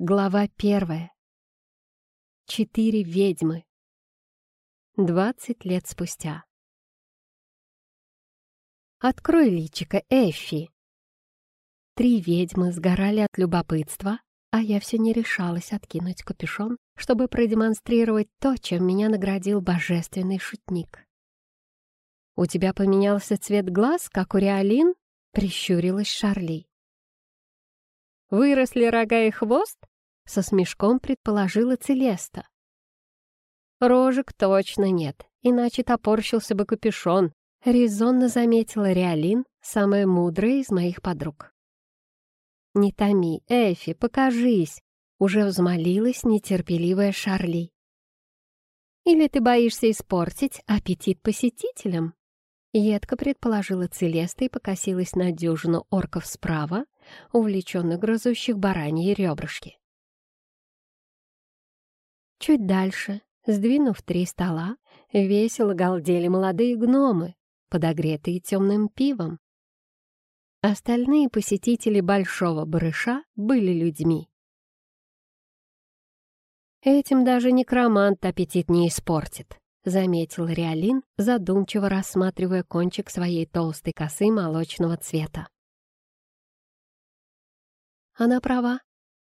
Глава первая. Четыре ведьмы. Двадцать лет спустя. Открой личико, Эффи. Три ведьмы сгорали от любопытства, а я все не решалась откинуть капюшон, чтобы продемонстрировать то, чем меня наградил божественный шутник. «У тебя поменялся цвет глаз, как у Реалин?» — прищурилась Шарли. «Выросли рога и хвост?» — со смешком предположила Целеста. «Рожек точно нет, иначе топорщился бы капюшон», — резонно заметила Реалин, самая мудрая из моих подруг. «Не томи, Эфи, покажись!» — уже взмолилась нетерпеливая Шарли. «Или ты боишься испортить аппетит посетителям?» Едко предположила Целеста и покосилась на дюжину орков справа, увлеченно грызущих бараньи ребрышки. Чуть дальше, сдвинув три стола, весело галдели молодые гномы, подогретые темным пивом. Остальные посетители большого барыша были людьми. Этим даже некромант аппетит не испортит. — заметил Реалин, задумчиво рассматривая кончик своей толстой косы молочного цвета. Она права.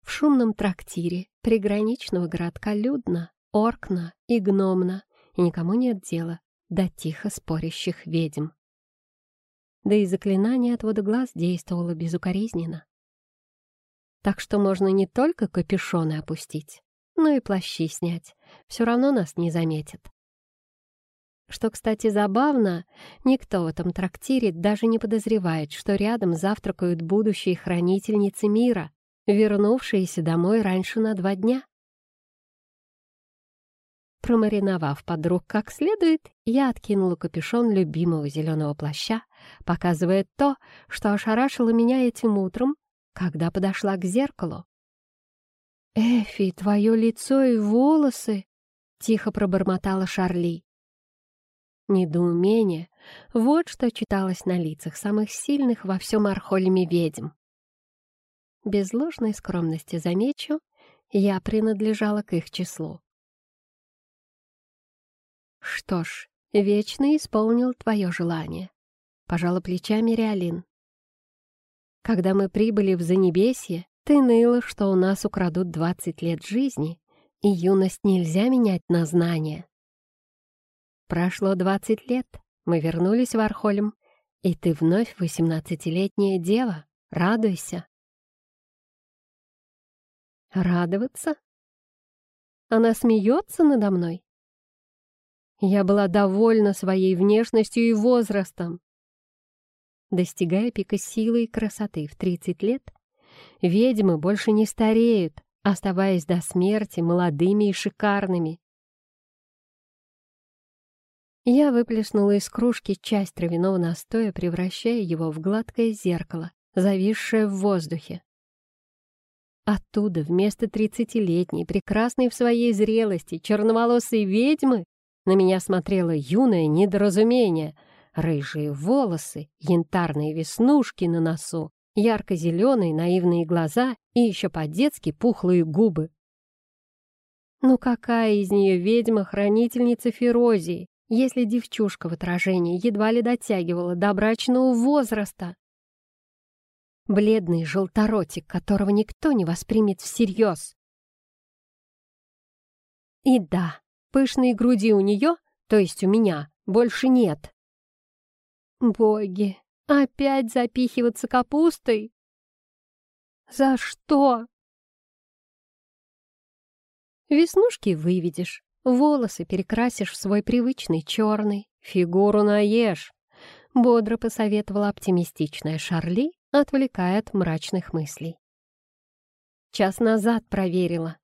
В шумном трактире приграничного городка людно, оркно и гномно, и никому нет дела до тихо спорящих ведьм. Да и заклинание отвода глаз действовало безукоризненно. Так что можно не только капюшоны опустить, но и плащи снять. Все равно нас не заметят. Что, кстати, забавно, никто в этом трактире даже не подозревает, что рядом завтракают будущие хранительницы мира, вернувшиеся домой раньше на два дня. Промариновав подруг как следует, я откинула капюшон любимого зеленого плаща, показывая то, что ошарашило меня этим утром, когда подошла к зеркалу. «Эфи, твое лицо и волосы!» — тихо пробормотала Шарли. Недоумение — вот что читалось на лицах самых сильных во всем Архольме ведьм. Без ложной скромности замечу, я принадлежала к их числу. «Что ж, Вечный исполнил твое желание», — пожала плечами Реалин. «Когда мы прибыли в Занебесье, ты ныла, что у нас украдут двадцать лет жизни, и юность нельзя менять на знания. Прошло двадцать лет, мы вернулись в Архольм, и ты вновь восемнадцатилетняя дева. Радуйся. Радоваться? Она смеется надо мной? Я была довольна своей внешностью и возрастом. Достигая пика силы и красоты в 30 лет, ведьмы больше не стареют, оставаясь до смерти молодыми и шикарными. Я выплеснула из кружки часть травяного настоя, превращая его в гладкое зеркало, зависшее в воздухе. Оттуда вместо тридцатилетней, прекрасной в своей зрелости, черноволосой ведьмы на меня смотрело юное недоразумение. Рыжие волосы, янтарные веснушки на носу, ярко-зеленые наивные глаза и еще по-детски пухлые губы. Ну какая из нее ведьма-хранительница Ферозии? если девчушка в отражении едва ли дотягивала до брачного возраста. Бледный желторотик, которого никто не воспримет всерьез. И да, пышные груди у нее, то есть у меня, больше нет. Боги, опять запихиваться капустой? За что? Веснушки выведешь, Волосы перекрасишь в свой привычный черный, фигуру наешь. Бодро посоветовала оптимистичная Шарли, отвлекая от мрачных мыслей. Час назад проверила.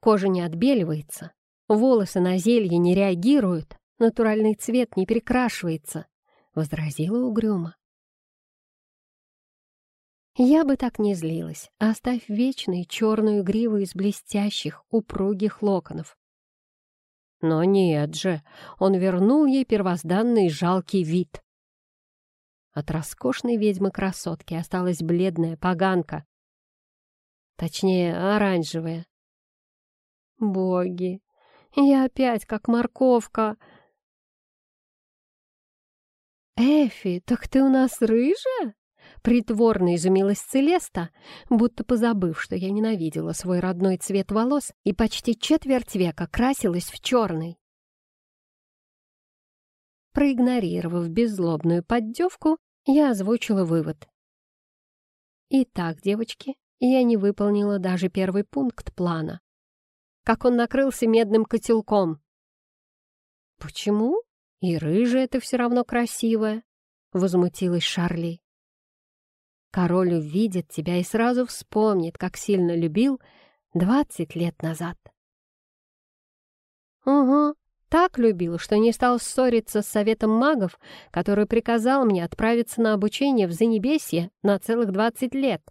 Кожа не отбеливается, волосы на зелье не реагируют, натуральный цвет не перекрашивается, — возразила угрюмо. Я бы так не злилась, оставь вечную черную гриву из блестящих, упругих локонов. Но нет же, он вернул ей первозданный жалкий вид. От роскошной ведьмы-красотки осталась бледная поганка. Точнее, оранжевое. Боги, я опять как морковка. Эфи, так ты у нас рыжая? Притворно изумилась Целеста, будто позабыв, что я ненавидела свой родной цвет волос и почти четверть века красилась в черный. Проигнорировав беззлобную поддевку, я озвучила вывод. Итак, девочки, я не выполнила даже первый пункт плана. Как он накрылся медным котелком. «Почему? И рыжая это все равно красивая», — возмутилась Шарли. Король увидит тебя и сразу вспомнит, как сильно любил двадцать лет назад. Угу, так любил, что не стал ссориться с советом магов, который приказал мне отправиться на обучение в Занебесье на целых двадцать лет.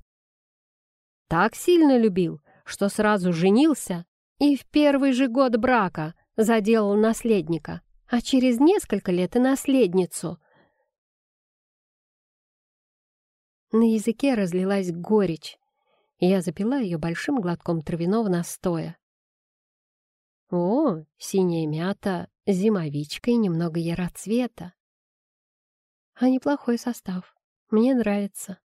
Так сильно любил, что сразу женился и в первый же год брака заделал наследника, а через несколько лет и наследницу, На языке разлилась горечь, я запила ее большим глотком травяного настоя. О, синяя мята, зимовичка и немного яроцвета. А неплохой состав. Мне нравится.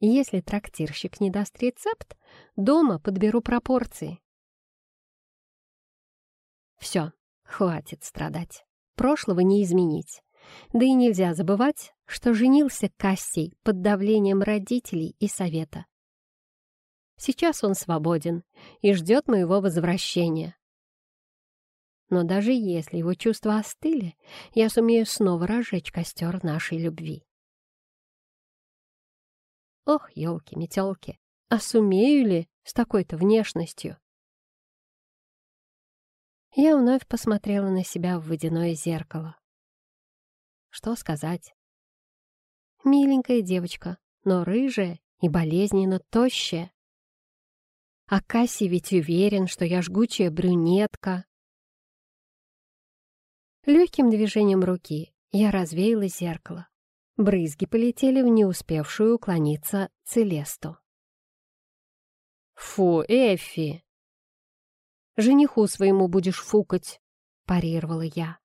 Если трактирщик не даст рецепт, дома подберу пропорции. Все, хватит страдать. Прошлого не изменить. Да и нельзя забывать, что женился Кассий под давлением родителей и совета. Сейчас он свободен и ждет моего возвращения. Но даже если его чувства остыли, я сумею снова разжечь костер нашей любви. Ох, елки-метелки, а сумею ли с такой-то внешностью? Я вновь посмотрела на себя в водяное зеркало. Что сказать? Миленькая девочка, но рыжая и болезненно тощая. А Касси ведь уверен, что я жгучая брюнетка. Легким движением руки я развеяла зеркало. Брызги полетели в не успевшую уклониться Целесту. «Фу, Эффи!» «Жениху своему будешь фукать!» — парировала я.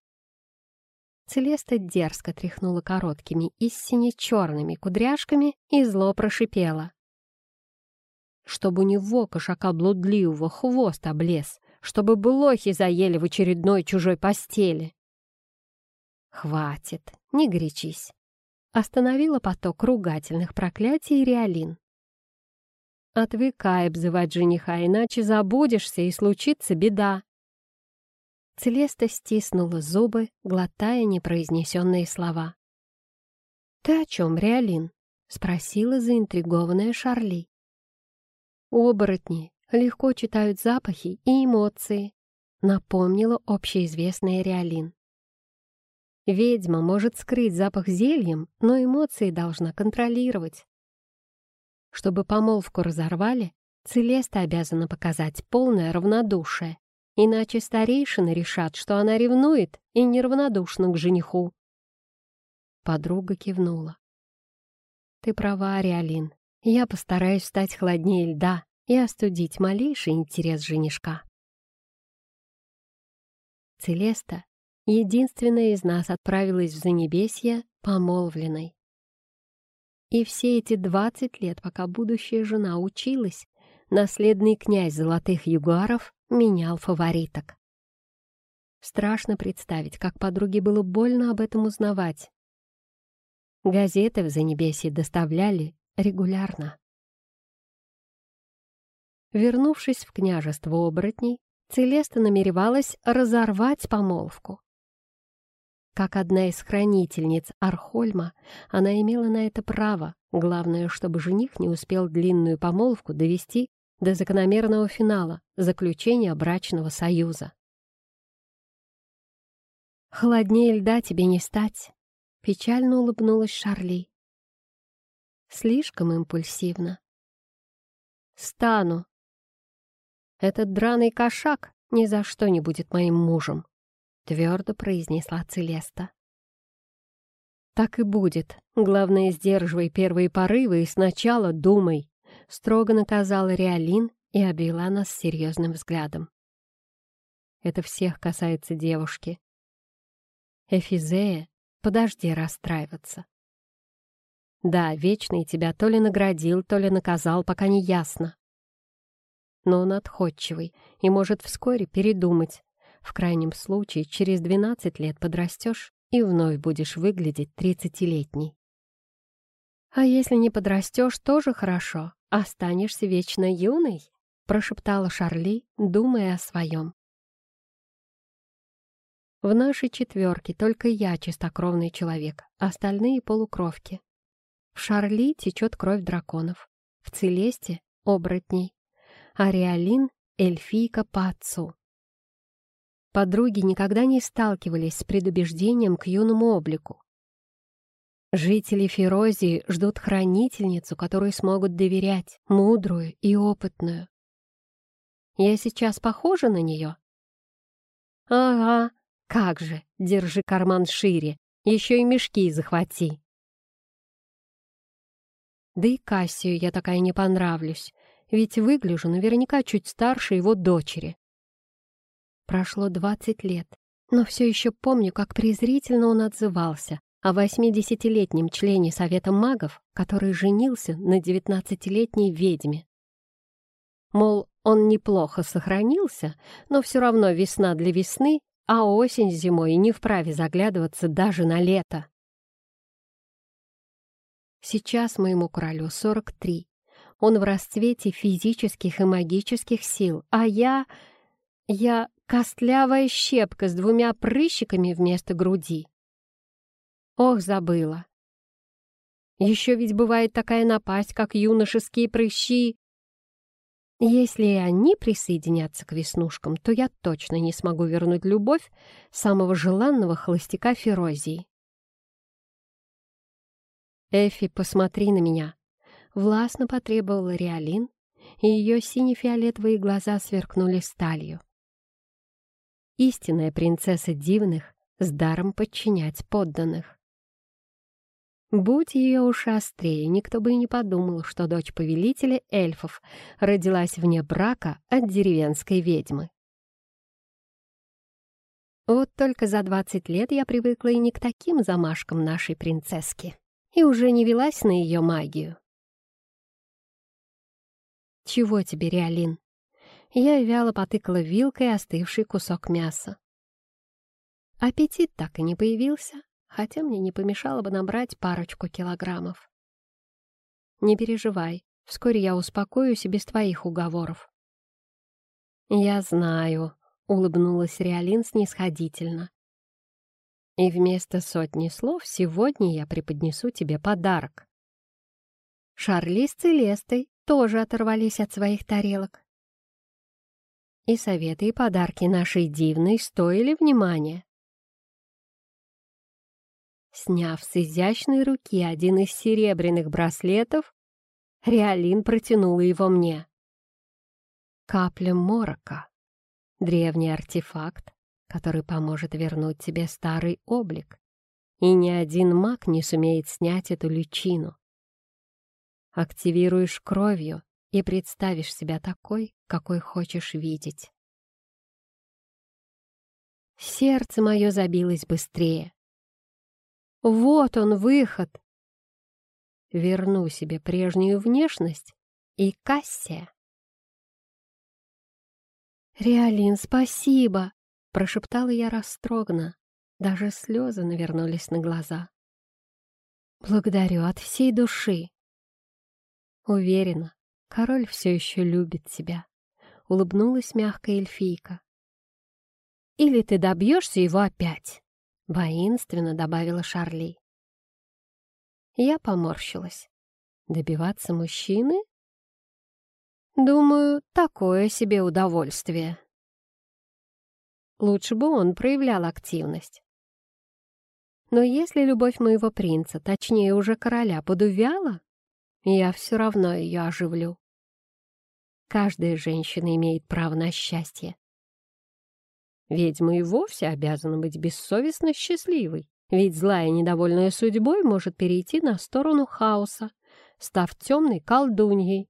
Целеста дерзко тряхнула короткими и сине-черными кудряшками и зло прошипела. Чтобы у него, кошака блудливого, хвост облез, чтобы блохи заели в очередной чужой постели. «Хватит, не горячись», — остановила поток ругательных проклятий Реалин. «Отвыкай обзывать жениха, иначе забудешься, и случится беда». Целеста стиснула зубы, глотая непроизнесенные слова. «Ты о чем, Реалин?» — спросила заинтригованная Шарли. «Оборотни легко читают запахи и эмоции», — напомнила общеизвестная Реалин. «Ведьма может скрыть запах зельем, но эмоции должна контролировать. Чтобы помолвку разорвали, Целеста обязана показать полное равнодушие Иначе старейшины решат, что она ревнует и неравнодушна к жениху. Подруга кивнула. «Ты права, Ариалин. Я постараюсь стать холоднее льда и остудить малейший интерес женишка». Целеста, единственная из нас, отправилась в Занебесье помолвленной. И все эти двадцать лет, пока будущая жена училась, наследный князь золотых югаров менял фавориток. Страшно представить, как подруге было больно об этом узнавать. Газеты в Занебесье доставляли регулярно. Вернувшись в княжество оборотней, Целеста намеревалась разорвать помолвку. Как одна из хранительниц Архольма, она имела на это право, главное, чтобы жених не успел длинную помолвку довести до закономерного финала заключения брачного союза. «Холоднее льда тебе не стать», — печально улыбнулась Шарли. «Слишком импульсивно». «Стану. Этот драный кошак ни за что не будет моим мужем», — твердо произнесла Целеста. «Так и будет. Главное, сдерживай первые порывы и сначала думай», строго наказала Реалин и обвела нас серьезным взглядом. Это всех касается девушки. Эфизея, подожди расстраиваться. Да, Вечный тебя то ли наградил, то ли наказал, пока не ясно. Но он отходчивый и может вскоре передумать. В крайнем случае, через 12 лет подрастешь и вновь будешь выглядеть тридцатилетней. «А если не подрастешь, тоже хорошо, останешься вечно юной», прошептала Шарли, думая о своем. В нашей четверке только я чистокровный человек, остальные — полукровки. В Шарли течет кровь драконов, в Целесте — оборотней, а Реалин — эльфийка по отцу. Подруги никогда не сталкивались с предубеждением к юному облику. Жители Ферозии ждут хранительницу, которой смогут доверять, мудрую и опытную. Я сейчас похожа на нее? Ага, как же, держи карман шире, еще и мешки захвати. Да и Кассию я такая не понравлюсь, ведь выгляжу наверняка чуть старше его дочери. Прошло двадцать лет, но все еще помню, как презрительно он отзывался о восьмидесятилетнем члене Совета магов, который женился на девятнадцатилетней ведьме. Мол, он неплохо сохранился, но все равно весна для весны, а осень зимой не вправе заглядываться даже на лето. Сейчас моему королю 43. Он в расцвете физических и магических сил, а я... Я костлявая щепка с двумя прыщиками вместо груди. Ох, забыла. Еще ведь бывает такая напасть, как юношеские прыщи. Если и они присоединятся к веснушкам, то я точно не смогу вернуть любовь самого желанного холостяка Ферозии. «Эфи, посмотри на меня!» Властно потребовала Риалин, и ее сине-фиолетовые глаза сверкнули сталью. Истинная принцесса дивных с даром подчинять подданных. Будь ее уши острее, никто бы и не подумал, что дочь повелителя эльфов родилась вне брака от деревенской ведьмы. Вот только за двадцать лет я привыкла и не к таким замашкам нашей принцесски и уже не велась на ее магию. «Чего тебе, Реалин?» Я вяло потыкала вилкой остывший кусок мяса. Аппетит так и не появился, хотя мне не помешало бы набрать парочку килограммов. «Не переживай, вскоре я успокоюсь и без твоих уговоров». «Я знаю», — улыбнулась Реалин снисходительно. И вместо сотни слов сегодня я преподнесу тебе подарок. Шарли с Целестой тоже оторвались от своих тарелок. И советы и подарки нашей дивной стоили внимания. Сняв с изящной руки один из серебряных браслетов, Реалин протянула его мне. Капля морока. Древний артефакт, который поможет вернуть тебе старый облик, и ни один маг не сумеет снять эту личину. Активируешь кровью и представишь себя такой, какой хочешь видеть. Сердце мое забилось быстрее. Вот он выход. Верну себе прежнюю внешность и Кассия. «Реалин, спасибо!» Прошептала я растроганно, даже слезы навернулись на глаза. «Благодарю от всей души!» Уверена, король все еще любит тебя, — улыбнулась мягкая эльфийка. «Или ты добьешься его опять?» — воинственно добавила Шарли. Я поморщилась. «Добиваться мужчины?» «Думаю, такое себе удовольствие». Лучше бы он проявлял активность. Но если любовь моего принца, точнее уже короля, подувяла, я все равно ее оживлю. Каждая женщина имеет право на счастье. Ведьма и вовсе обязана быть бессовестно счастливой, ведь злая недовольная судьбой может перейти на сторону хаоса, став темной колдуньей,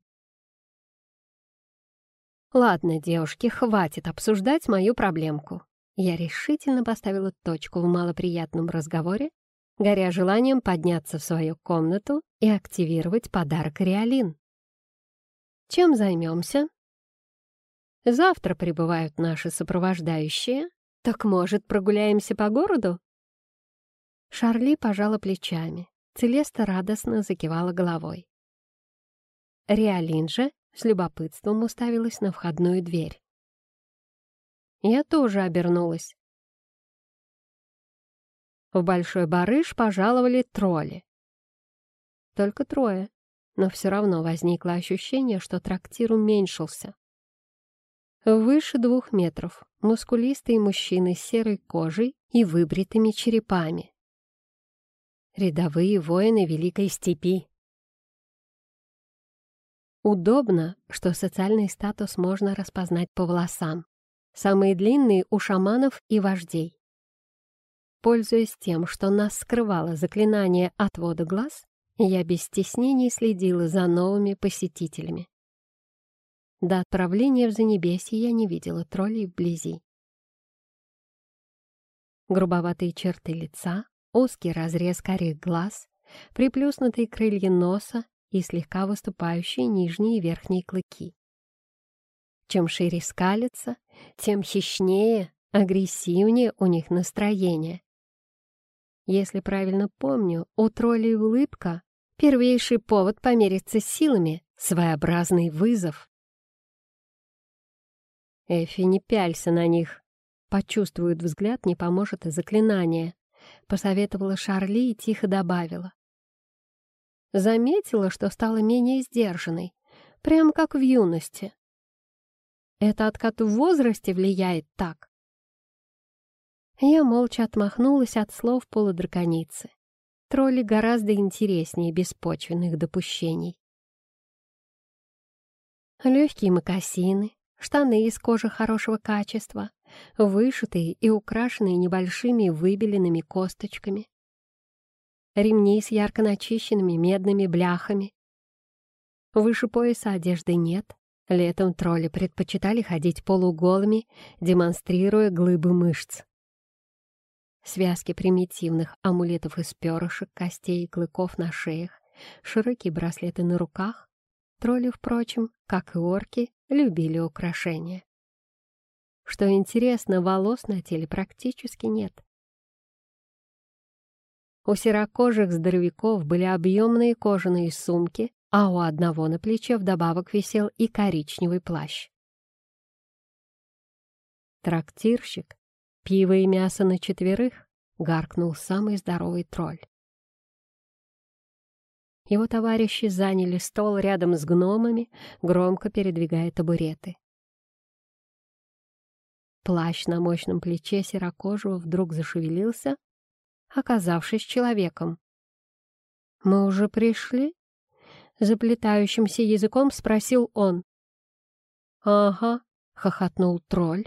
Ладно, девушки, хватит обсуждать мою проблемку. Я решительно поставила точку в малоприятном разговоре, горя желанием подняться в свою комнату и активировать подарок Реалин. Чем займемся? Завтра прибывают наши сопровождающие, так, может, прогуляемся по городу? Шарли пожала плечами. Целеста радостно закивала головой. Реалин же с любопытством уставилась на входную дверь. Я тоже обернулась. В Большой Барыш пожаловали тролли. Только трое, но все равно возникло ощущение, что трактир уменьшился. Выше двух метров, мускулистые мужчины с серой кожей и выбритыми черепами. Рядовые воины Великой Степи. Удобно, что социальный статус можно распознать по волосам. Самые длинные у шаманов и вождей. Пользуясь тем, что нас скрывало заклинание отвода глаз, я без стеснений следила за новыми посетителями. До отправления в Занебесье я не видела троллей вблизи. Грубоватые черты лица, узкий разрез карих глаз, приплюснутые крылья носа и слегка выступающие нижние и верхние клыки. Чем шире скалится, тем хищнее, агрессивнее у них настроение. Если правильно помню, у троллей улыбка — первейший повод помериться силами, своеобразный вызов. Эфи, не пялься на них. Почувствует взгляд, не поможет и заклинание. Посоветовала Шарли и тихо добавила. Заметила, что стала менее сдержанной, прям как в юности. Это откат в возрасте влияет так. Я молча отмахнулась от слов полудраконицы. Тролли гораздо интереснее беспочвенных допущений. Легкие мокасины, штаны из кожи хорошего качества, вышитые и украшенные небольшими выбеленными косточками, ремни с ярко начищенными медными бляхами. Выше пояса одежды нет, Летом тролли предпочитали ходить полуголыми, демонстрируя глыбы мышц. Связки примитивных амулетов из перышек, костей и клыков на шеях, широкие браслеты на руках. Тролли, впрочем, как и орки, любили украшения. Что интересно, волос на теле практически нет. У серокожих здоровяков были объемные кожаные сумки а у одного на плече вдобавок висел и коричневый плащ. Трактирщик, пиво и мясо на четверых, гаркнул самый здоровый тролль. Его товарищи заняли стол рядом с гномами, громко передвигая табуреты. Плащ на мощном плече серокожего вдруг зашевелился, оказавшись человеком. «Мы уже пришли?» заплетающимся языком спросил он. «Ага», — хохотнул тролль.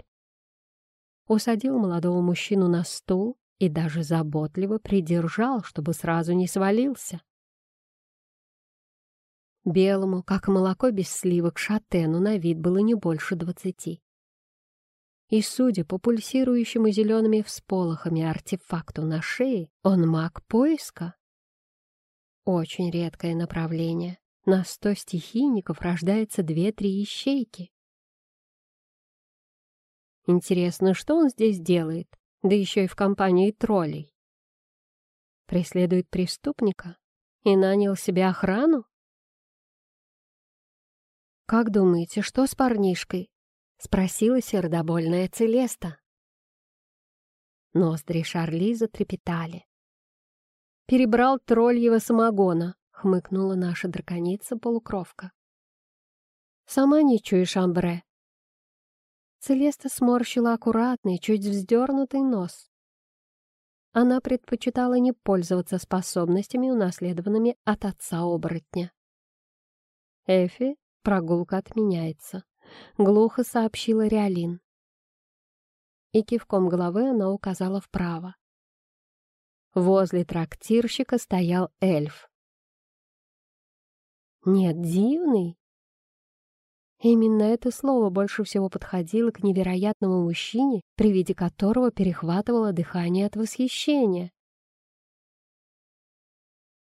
Усадил молодого мужчину на стул и даже заботливо придержал, чтобы сразу не свалился. Белому, как молоко без сливок, шатену на вид было не больше двадцати. И, судя по пульсирующему зелеными всполохами артефакту на шее, он маг поиска. Очень редкое направление. На сто стихийников рождается две-три ищейки. Интересно, что он здесь делает, да еще и в компании троллей? Преследует преступника и нанял себе охрану? «Как думаете, что с парнишкой?» — спросила сердобольная Целеста. Ноздри Шарли затрепетали перебрал тролльего самогона», — хмыкнула наша драконица-полукровка. «Сама не чуешь, Амбре». Целеста сморщила аккуратный, чуть вздернутый нос. Она предпочитала не пользоваться способностями, унаследованными от отца-оборотня. «Эфи, прогулка отменяется», — глухо сообщила Реалин. И кивком головы она указала вправо. Возле трактирщика стоял эльф. Нет, дивный. Именно это слово больше всего подходило к невероятному мужчине, при виде которого перехватывало дыхание от восхищения.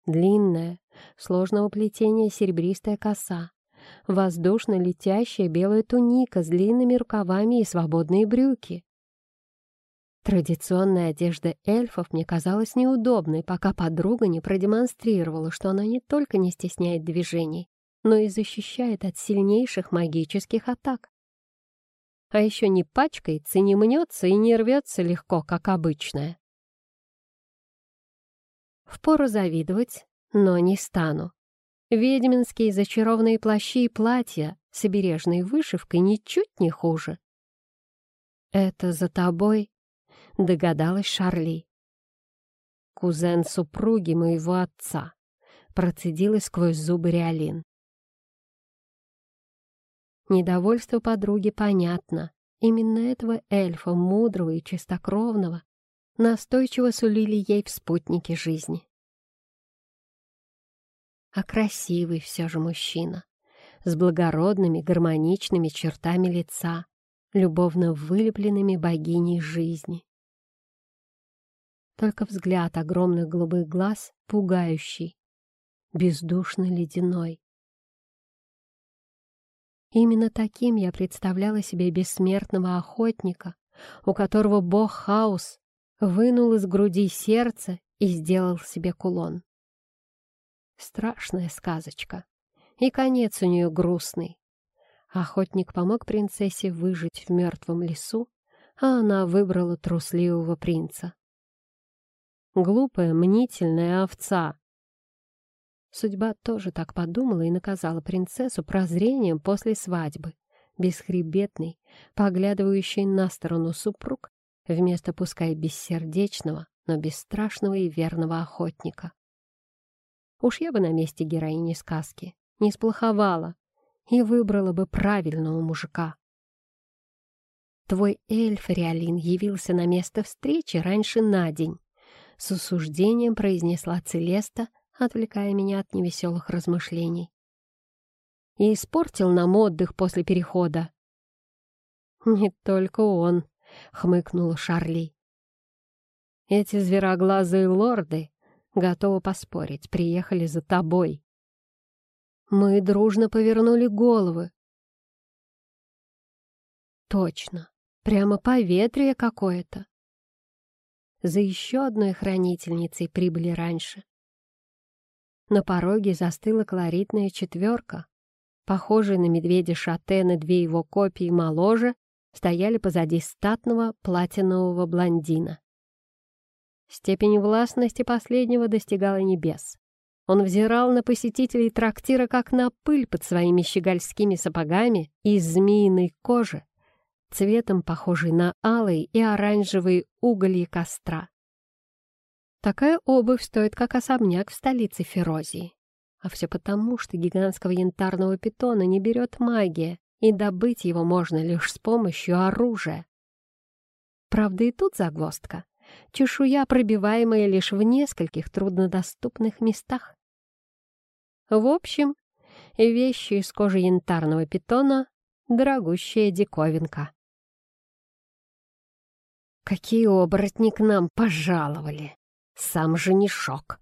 Длинная, сложного плетения серебристая коса, воздушно летящая белая туника с длинными рукавами и свободные брюки. Традиционная одежда эльфов мне казалась неудобной, пока подруга не продемонстрировала, что она не только не стесняет движений, но и защищает от сильнейших магических атак. А еще не пачкается, не мнется и не рвется легко, как обычная. Впору завидовать, но не стану. Ведьминские зачарованные плащи и платья с обережной вышивкой ничуть не хуже. «Это за тобой?» — догадалась Шарли. «Кузен супруги моего отца», — процедила сквозь зубы Реалин. Недовольство подруги понятно. Именно этого эльфа, мудрого и чистокровного, настойчиво сулили ей в спутнике жизни а красивый все же мужчина, с благородными гармоничными чертами лица, любовно вылепленными богиней жизни. Только взгляд огромных голубых глаз пугающий, бездушно ледяной. Именно таким я представляла себе бессмертного охотника, у которого бог Хаус вынул из груди сердце и сделал себе кулон. Страшная сказочка. И конец у нее грустный. Охотник помог принцессе выжить в мертвом лесу, а она выбрала трусливого принца. Глупая, мнительная овца. Судьба тоже так подумала и наказала принцессу прозрением после свадьбы. Бесхребетный, поглядывающий на сторону супруг, вместо пускай бессердечного, но бесстрашного и верного охотника. Уж я бы на месте героини сказки не сплоховала и выбрала бы правильного мужика. Твой эльф, Реалин, явился на место встречи раньше на день. С осуждением произнесла Целеста, отвлекая меня от невеселых размышлений. И испортил нам отдых после перехода. «Не только он», — хмыкнула Шарли. «Эти звероглазые лорды Готова поспорить, приехали за тобой. Мы дружно повернули головы. Точно, прямо поветрие какое-то. За еще одной хранительницей прибыли раньше. На пороге застыла колоритная четверка. Похожие на медведя Шатена две его копии моложе стояли позади статного платинового блондина. Степень властности последнего достигала небес. Он взирал на посетителей трактира, как на пыль под своими щегольскими сапогами из змеиной кожи, цветом похожий на алые и оранжевые угольи костра. Такая обувь стоит как особняк в столице Ферозии. А все потому, что гигантского янтарного питона не берет магия, и добыть его можно лишь с помощью оружия. Правда, и тут загвоздка чешуя, пробиваемая лишь в нескольких труднодоступных местах. В общем, вещи из кожи янтарного питона — дорогущая диковинка. «Какие оборотни к нам пожаловали! Сам женишок!»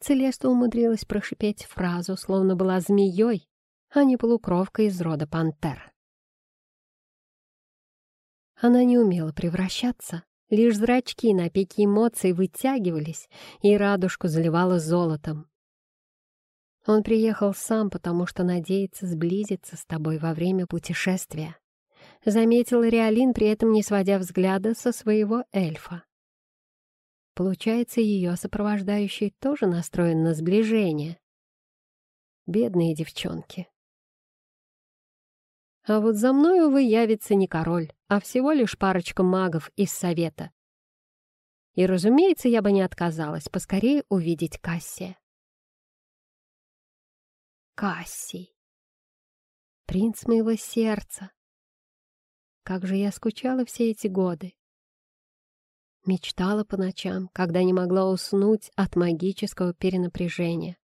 Целеста умудрилась прошипеть фразу, словно была змеей, а не полукровка из рода пантер. Она не умела превращаться, Лишь зрачки на пике эмоций вытягивались, и радужку заливало золотом. Он приехал сам, потому что надеется сблизиться с тобой во время путешествия. Заметил Реалин, при этом не сводя взгляда со своего эльфа. Получается, ее сопровождающий тоже настроен на сближение. Бедные девчонки. А вот за мной, увы, явится не король, а всего лишь парочка магов из совета. И, разумеется, я бы не отказалась поскорее увидеть Кассия. Кассий. Принц моего сердца. Как же я скучала все эти годы. Мечтала по ночам, когда не могла уснуть от магического перенапряжения.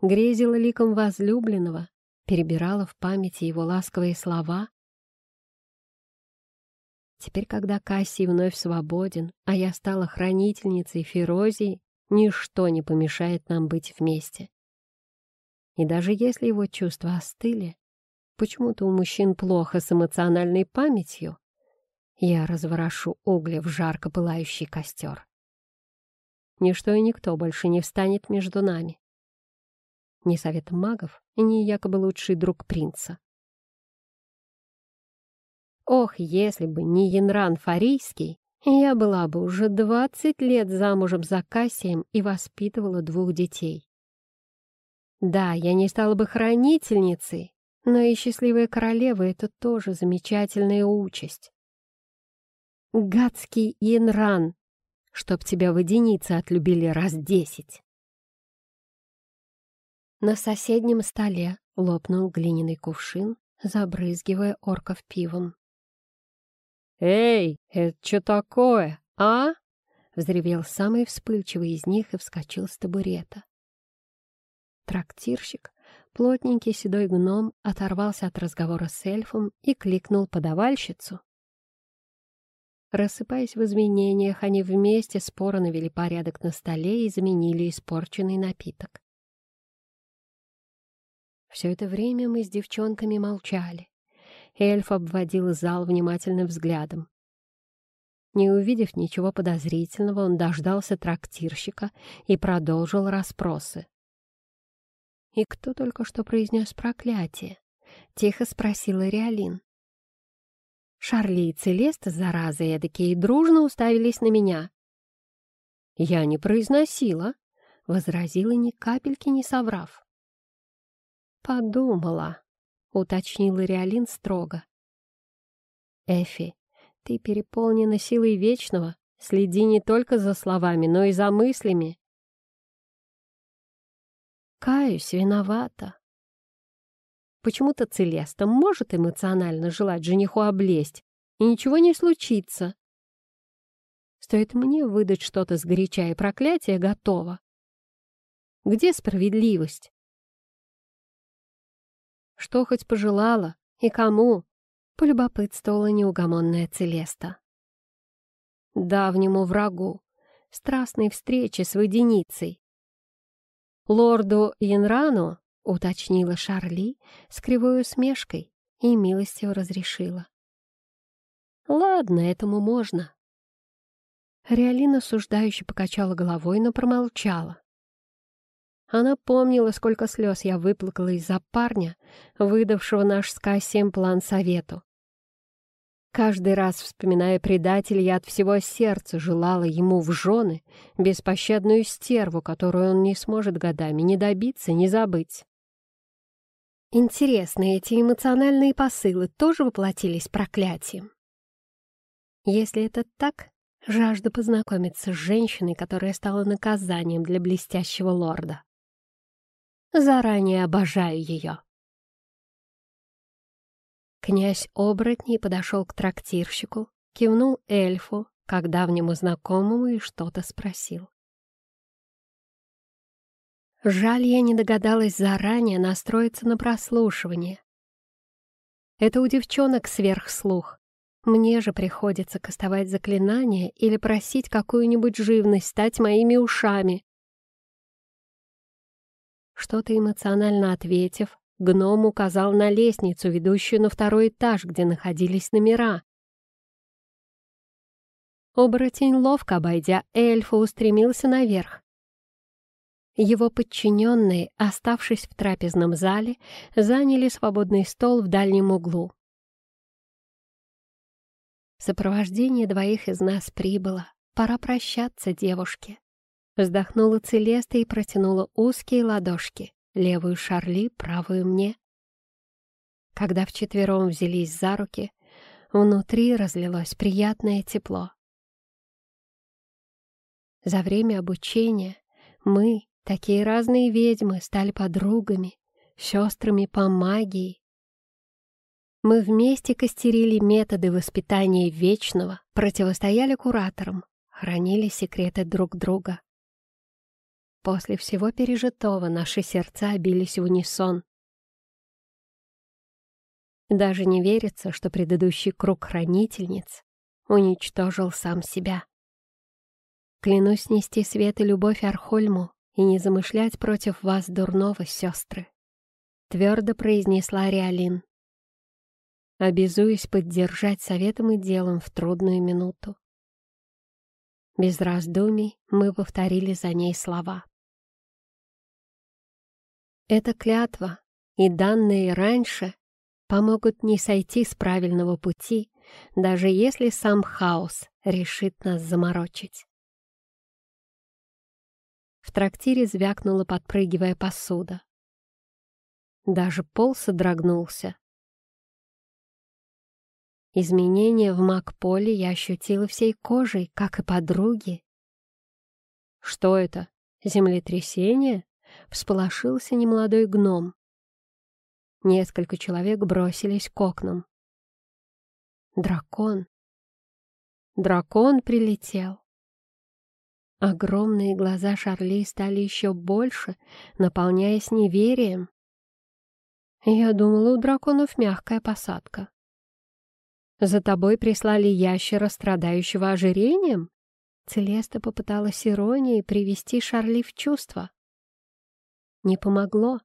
Грезила ликом возлюбленного, перебирала в памяти его ласковые слова. Теперь, когда Кассий вновь свободен, а я стала хранительницей Ферозии, ничто не помешает нам быть вместе. И даже если его чувства остыли, почему-то у мужчин плохо с эмоциональной памятью, я разворошу угли в жарко пылающий костер. Ничто и никто больше не встанет между нами. Ни совет магов, ни якобы лучший друг принца. Ох, если бы не Янран Фарийский, я была бы уже двадцать лет замужем за Кассием и воспитывала двух детей. Да, я не стала бы хранительницей, но и счастливая королева — это тоже замечательная участь. Гадский Янран, чтоб тебя водяницы отлюбили раз десять. На соседнем столе лопнул глиняный кувшин, забрызгивая орков пивом. «Эй, это что такое, а?» — взревел самый вспыльчивый из них и вскочил с табурета. Трактирщик, плотненький седой гном, оторвался от разговора с эльфом и кликнул подавальщицу. Рассыпаясь в изменениях, они вместе споро навели порядок на столе и заменили испорченный напиток. Все это время мы с девчонками молчали. Эльф обводил зал внимательным взглядом. Не увидев ничего подозрительного, он дождался трактирщика и продолжил расспросы. «И кто только что произнес проклятие?» — тихо спросила Реалин. Шарли и Целеста, заразы эдакие, дружно уставились на меня. «Я не произносила», — возразила ни капельки не соврав. «Подумала», уточнила Реалин строго. «Эфи, ты переполнена силой Вечного. Следи не только за словами, но и за мыслями». «Каюсь, виновата». Почему-то Целеста может эмоционально желать жениху облезть, и ничего не случится. Стоит мне выдать что-то сгоряча и проклятие готово. Где справедливость? Что хоть пожелала и кому? Полюбопытствовала неугомонная Целеста. Давнему врагу, страстной встрече с водяницей. Лорду Янрану, уточнила Шарли с кривой усмешкой и милостью разрешила. Ладно, этому можно. Реалина осуждающе покачала головой, но промолчала. Она помнила, сколько слез я выплакала из-за парня, выдавшего наш с Кассием план совету. Каждый раз, вспоминая предателя, я от всего сердца желала ему в жены беспощадную стерву, которую он не сможет годами ни добиться, ни забыть. Интересно, эти эмоциональные посылы тоже воплотились проклятием? Если это так, жажда познакомиться с женщиной, которая стала наказанием для блестящего лорда. Заранее обожаю ее. Князь оборотней подошел к трактирщику, кивнул эльфу, как давнему знакомому, и что-то спросил. Жаль, я не догадалась заранее настроиться на прослушивание. Это у девчонок сверхслух. Мне же приходится кастовать заклинания или просить какую-нибудь живность стать моими ушами. Что-то эмоционально ответив, гном указал на лестницу, ведущую на второй этаж, где находились номера. Оборотень, ловко обойдя эльфа, устремился наверх. Его подчиненные, оставшись в трапезном зале, заняли свободный стол в дальнем углу. Сопровождение двоих из нас прибыло. Пора прощаться, девушки. Вздохнула Целеста и протянула узкие ладошки, левую Шарли, правую мне. Когда вчетвером взялись за руки, внутри разлилось приятное тепло. За время обучения мы, такие разные ведьмы, стали подругами, сестрами по магии. Мы вместе костерили методы воспитания вечного, противостояли кураторам, хранили секреты друг друга. После всего пережитого наши сердца бились в унисон. Даже не верится, что предыдущий круг хранительниц уничтожил сам себя. Клянусь нести свет и любовь Архольму и не замышлять против вас дурного, сестры. Твердо произнесла Риалин. Обязуюсь поддержать советом и делом в трудную минуту. Без раздумий мы повторили за ней слова. Эта клятва и данные раньше помогут не сойти с правильного пути, даже если сам хаос решит нас заморочить. В трактире звякнула, подпрыгивая посуда. Даже пол содрогнулся. Изменения в Макполе я ощутила всей кожей, как и подруги. «Что это? Землетрясение?» Всполошился немолодой гном. Несколько человек бросились к окнам. Дракон. Дракон прилетел. Огромные глаза Шарли стали еще больше, наполняясь неверием. Я думала, у драконов мягкая посадка. За тобой прислали ящера, страдающего ожирением? Целеста попыталась иронией привести Шарли в чувство. Не помогло.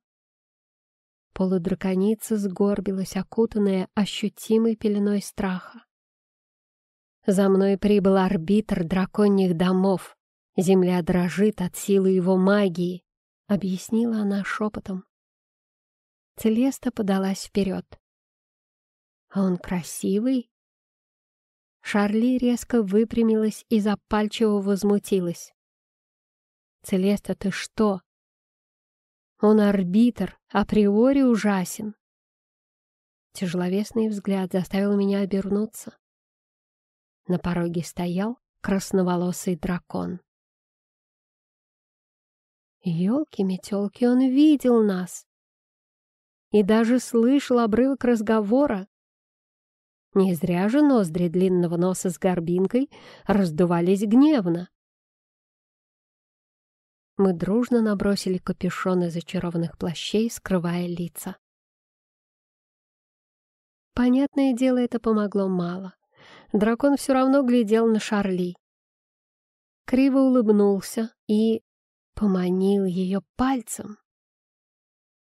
Полудраконица сгорбилась, окутанная ощутимой пеленой страха. «За мной прибыл арбитр драконьих домов. Земля дрожит от силы его магии», — объяснила она шепотом. Целеста подалась вперед. «А он красивый?» Шарли резко выпрямилась и запальчиво возмутилась. «Целеста, ты что, он арбитр, априори ужасен. Тяжеловесный взгляд заставил меня обернуться. На пороге стоял красноволосый дракон. Ёлки-метёлки, он видел нас. И даже слышал обрывок разговора. Не зря же ноздри длинного носа с горбинкой раздувались гневно. Мы дружно набросили капюшоны зачарованных плащей, скрывая лица. Понятное дело, это помогло мало. Дракон все равно глядел на Шарли. Криво улыбнулся и поманил ее пальцем.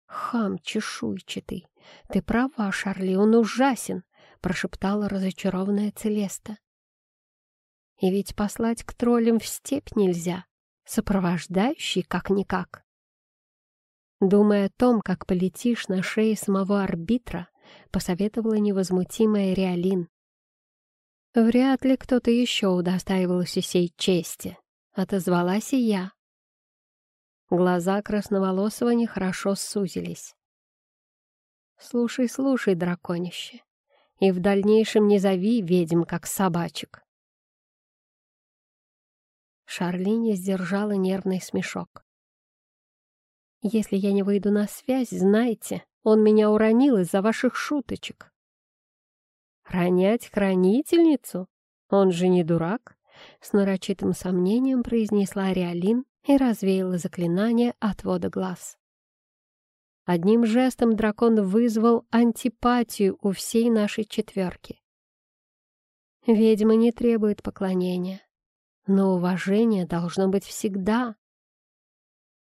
«Хам чешуйчатый! Ты права, Шарли, он ужасен!» — прошептала разочарованная Целеста. «И ведь послать к троллям в степь нельзя сопровождающий как-никак. Думая о том, как полетишь на шее самого арбитра, посоветовала невозмутимая Реалин. «Вряд ли кто-то еще удостаивался сей чести», — отозвалась и я. Глаза красноволосого нехорошо сузились. «Слушай, слушай, драконище, и в дальнейшем не зови ведьм, как собачек. Шарли сдержала нервный смешок. «Если я не выйду на связь, знайте, он меня уронил из-за ваших шуточек». «Ронять хранительницу? Он же не дурак?» С нарочитым сомнением произнесла Риалин и развеяла заклинание отвода глаз. Одним жестом дракон вызвал антипатию у всей нашей четверки. Ведьма не требует поклонения но уважение должно быть всегда.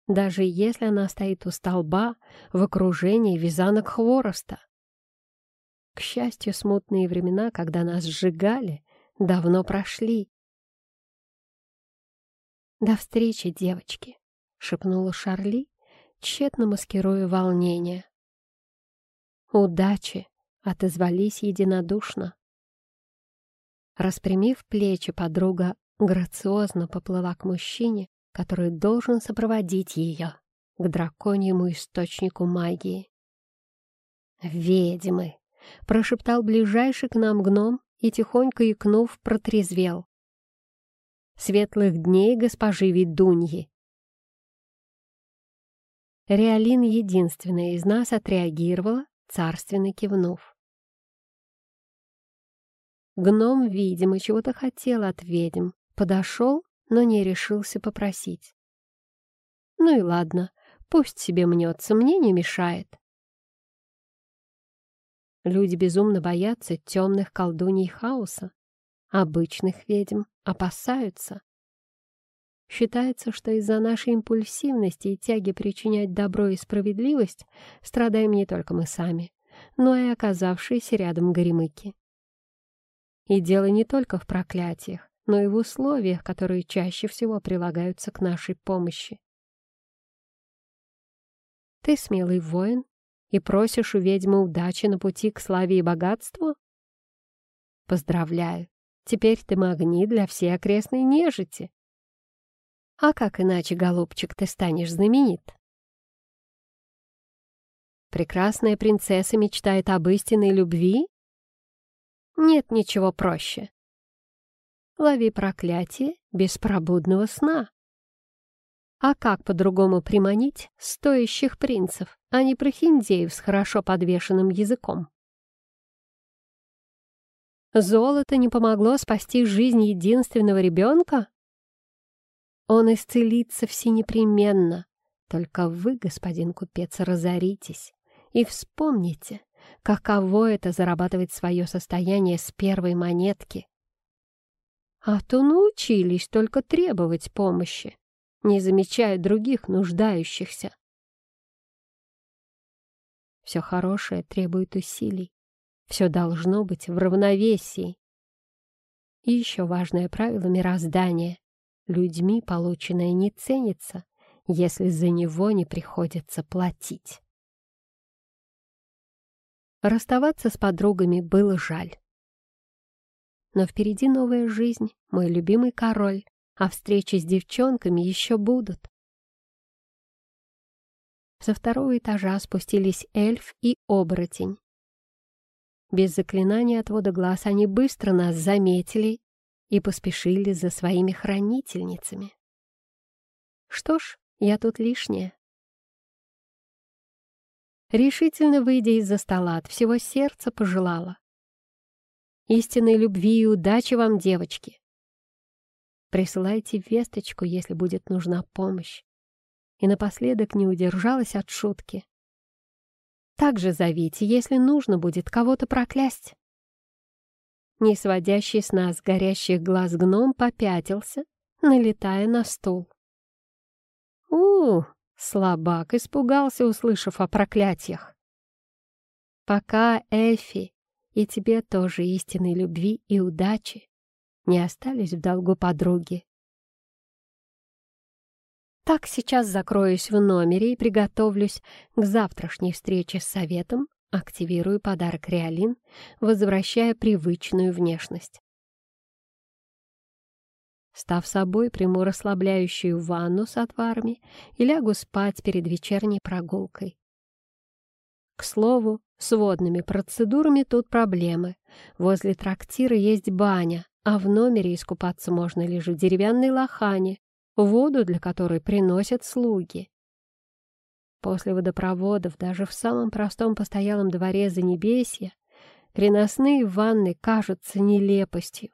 Даже если она стоит у столба в окружении вязанок хвороста. К счастью, смутные времена, когда нас сжигали, давно прошли. «До встречи, девочки!» — шепнула Шарли, тщетно маскируя волнение. «Удачи!» — отозвались единодушно. Распрямив плечи, подруга грациозно поплыла к мужчине, который должен сопроводить ее к драконьему источнику магии. «Ведьмы!» — прошептал ближайший к нам гном и, тихонько икнув, протрезвел. «Светлых дней госпожи ведуньи!» Реалин единственная из нас отреагировала, царственно кивнув. Гном, видимо, чего-то хотел от ведьм, Подошел, но не решился попросить. Ну и ладно, пусть себе мнется, мне не мешает. Люди безумно боятся темных колдуний хаоса. Обычных ведьм опасаются. Считается, что из-за нашей импульсивности и тяги причинять добро и справедливость страдаем не только мы сами, но и оказавшиеся рядом горемыки. И дело не только в проклятиях, но и в условиях, которые чаще всего прилагаются к нашей помощи. Ты смелый воин и просишь у ведьмы удачи на пути к славе и богатству? Поздравляю, теперь ты магнит для всей окрестной нежити. А как иначе, голубчик, ты станешь знаменит? Прекрасная принцесса мечтает об истинной любви? Нет ничего проще. Лови проклятие беспробудного сна. А как по-другому приманить стоящих принцев, а не прохиндеев с хорошо подвешенным языком? Золото не помогло спасти жизнь единственного ребенка? Он исцелится всенепременно. Только вы, господин купец, разоритесь и вспомните, каково это зарабатывать свое состояние с первой монетки. А то научились только требовать помощи, не замечая других нуждающихся. Все хорошее требует усилий. Все должно быть в равновесии. И еще важное правило мироздания людьми полученное не ценится, если за него не приходится платить. Расставаться с подругами было жаль. Но впереди новая жизнь, мой любимый король, а встречи с девчонками еще будут. Со второго этажа спустились эльф и оборотень. Без заклинания отвода глаз они быстро нас заметили и поспешили за своими хранительницами. Что ж, я тут лишняя. Решительно выйдя из-за стола, от всего сердца пожелала. Истинной любви и удачи вам, девочки! Присылайте весточку, если будет нужна помощь. И напоследок не удержалась от шутки. Также зовите, если нужно будет кого-то проклясть не сводящий с нас горящих глаз гном попятился, налетая на стул. у слабак испугался, услышав о проклятиях. Пока Эфи и тебе тоже истинной любви и удачи не остались в долгу подруги. Так сейчас закроюсь в номере и приготовлюсь к завтрашней встрече с советом Активирую подарок Реалин, возвращая привычную внешность. Став собой, приму расслабляющую ванну с отварами и лягу спать перед вечерней прогулкой. К слову, с водными процедурами тут проблемы. Возле трактира есть баня, а в номере искупаться можно лишь в деревянной лохане, воду для которой приносят слуги. После водопроводов даже в самом простом постоялом дворе за небесья переносные ванны кажутся нелепостью.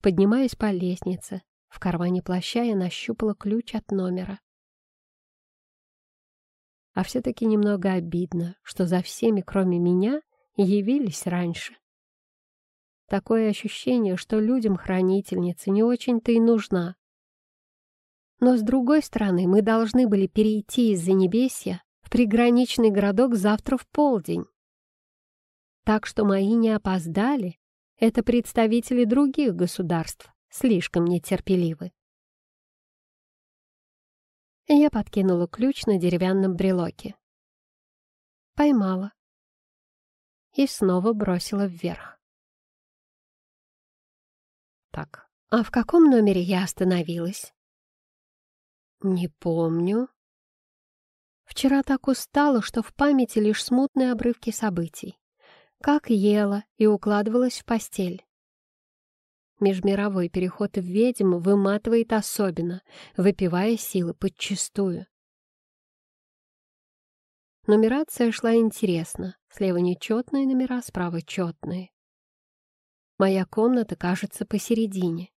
Поднимаясь по лестнице, в кармане плаща я нащупала ключ от номера. А все-таки немного обидно, что за всеми, кроме меня, явились раньше. Такое ощущение, что людям хранительница не очень-то и нужна. Но, с другой стороны, мы должны были перейти из-за небесья в приграничный городок завтра в полдень. Так что мои не опоздали. Это представители других государств, слишком нетерпеливы. Я подкинула ключ на деревянном брелоке. Поймала. И снова бросила вверх. Так, а в каком номере я остановилась? «Не помню». Вчера так устала, что в памяти лишь смутные обрывки событий. Как ела и укладывалась в постель. Межмировой переход в ведьм выматывает особенно, выпивая силы подчистую. Нумерация шла интересно. Слева нечетные номера, справа четные. Моя комната кажется посередине.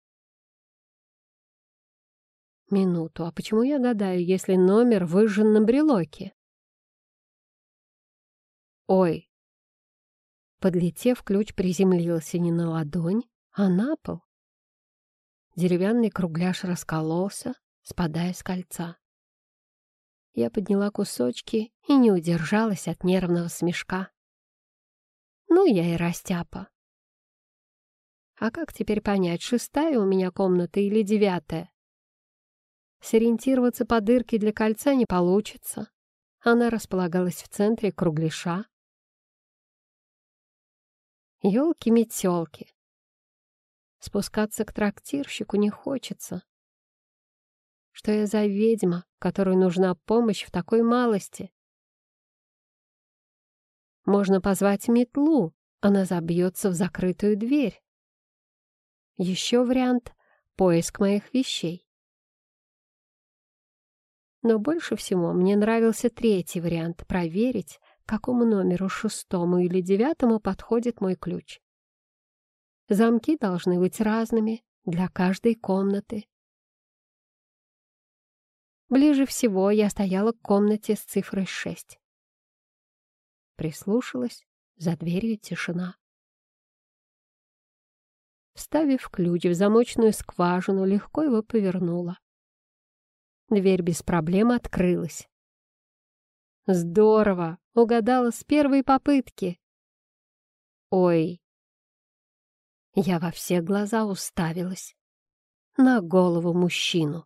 Минуту, а почему я гадаю, если номер выжжен на брелоке? Ой! Подлетев, ключ приземлился не на ладонь, а на пол. Деревянный кругляш раскололся, спадая с кольца. Я подняла кусочки и не удержалась от нервного смешка. Ну, я и растяпа. А как теперь понять, шестая у меня комната или девятая? Сориентироваться по дырке для кольца не получится. Она располагалась в центре кругляша. Ёлки-метёлки. Спускаться к трактирщику не хочется. Что я за ведьма, которой нужна помощь в такой малости? Можно позвать метлу, она забьется в закрытую дверь. Еще вариант — поиск моих вещей. Но больше всего мне нравился третий вариант — проверить, какому номеру шестому или девятому подходит мой ключ. Замки должны быть разными для каждой комнаты. Ближе всего я стояла к комнате с цифрой шесть. Прислушалась, за дверью тишина. Вставив ключ в замочную скважину, легко его повернула. Дверь без проблем открылась. Здорово! Угадала с первой попытки. Ой! Я во все глаза уставилась на голову мужчину.